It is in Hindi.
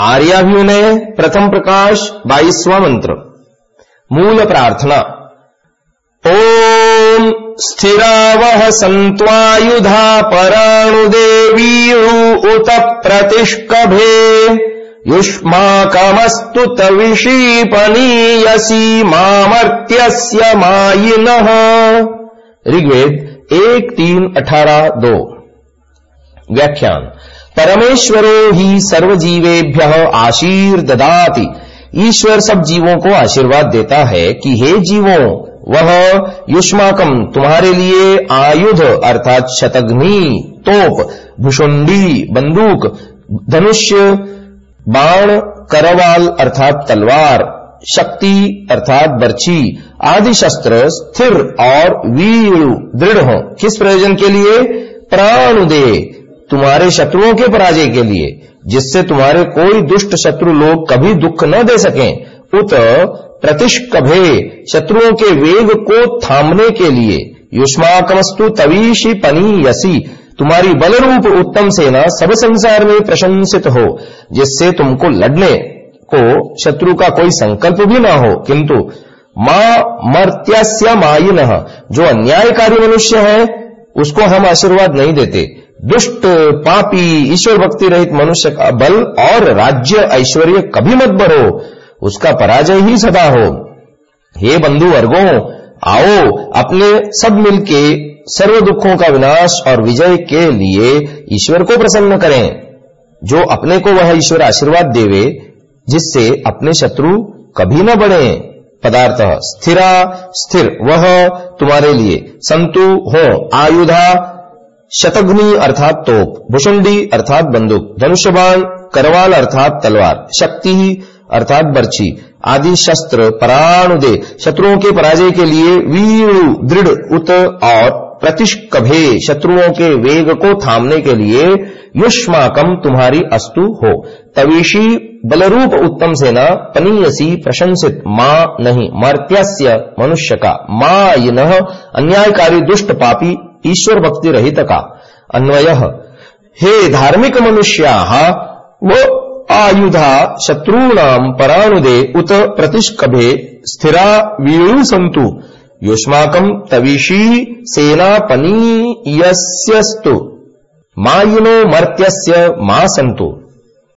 आर्याभिनय प्रथम प्रकाश बाईसवा मंत्र। मूल प्रार्थना। ओम स्थिरावह संत्वायुधा पराणुदेवीयु उत प्रतिष्कभे। युष्माकमस्तु तविषीपनीयसी मामर्त्यस्य मायिनः। ऋग्वेद एक, तीन, अठारह, दो। व्याख्यान। परमेश्वरो ही सर्वजीवेभ्य आशीर ददाति ईश्वर सब जीवों को आशीर्वाद देता है कि हे जीवों, वह युष्माकम तुम्हारे लिए आयुध, अर्थात शतग्नि तोप भुषुंडी बंदूक, धनुष्य, बाण, करवाल, अर्थात तलवार, शक्ति, अर्थात बर्छी, आदि शस्त्र स्थिर और वीर, दृढ़ हो। किस प्रयोजन के लिए? प्राण दे तुम्हारे शत्रुओं के पराजय के लिए, जिससे तुम्हारे कोई दुष्ट शत्रु लोग कभी दुख न दे सकें, उत प्रतिष्कभे शत्रुओं के वेग को थामने के लिए, युष्माकमस्तु तवीशी पनी यसी तुम्हारी बलरूप उत्तम सेना सब संसार में प्रशंसित हो, जिससे तुमको लड़ने को शत्रु का कोई संकल्प भी ना हो। किंतु माँ मर्त्यस्य मायिन जो अन्यायकारी मनुष्य है, उसको हम आशीर्वाद नहीं देते। दुष्ट, पापी, ईश्वर भक्ति रहित मनुष्य का बल और राज्य ऐश्वर्य कभी मत बढ़ो, उसका पराजय ही सदा हो। हे बंधु वर्गो, आओ अपने सब मिलके सर्व दुखों का विनाश और विजय के लिए ईश्वर को प्रसन्न करें। जो अपने को वह ईश्वर आशीर्वाद देवे, जिससे अपने शत्रु कभी न बढ़े। पदार्थ, स्थिरा, स्थिर वह तुम्हारे लिए। संतु हो, आयुधा शतग्नि अर्थात तोप भुषुंडी अर्थात बंदूक, धनुष्यबाण, करवाल अर्थात तलवार, शक्ति अर्थात बर्छी, आदि शस्त्र पराणुदे शत्रुओं के पराजय के लिए वीर, दृढ़, उत और प्रतिष्कभे शत्रुओं के वेग को थामने के लिए युष्माकम तुम्हारी अस्तु हो। तविशी बलरूप उत्तम सेना, पनीयसी प्रशंसित माँ नहीं, मर्त्यस्य मनुष्य का, माँ अन्यायकारी दुष्ट पापी ईश्वर भक्ति रहित का अन्वय, हे धार्मिक मनुष्या, वो आयुधा शत्रूणाम परानुदे उत प्रतिष्कभे स्थिरा वीणु संतु युष्माकम तविशी सेनापनीयस्यस्तु। मायुनो मर्त्यस्य मा संतु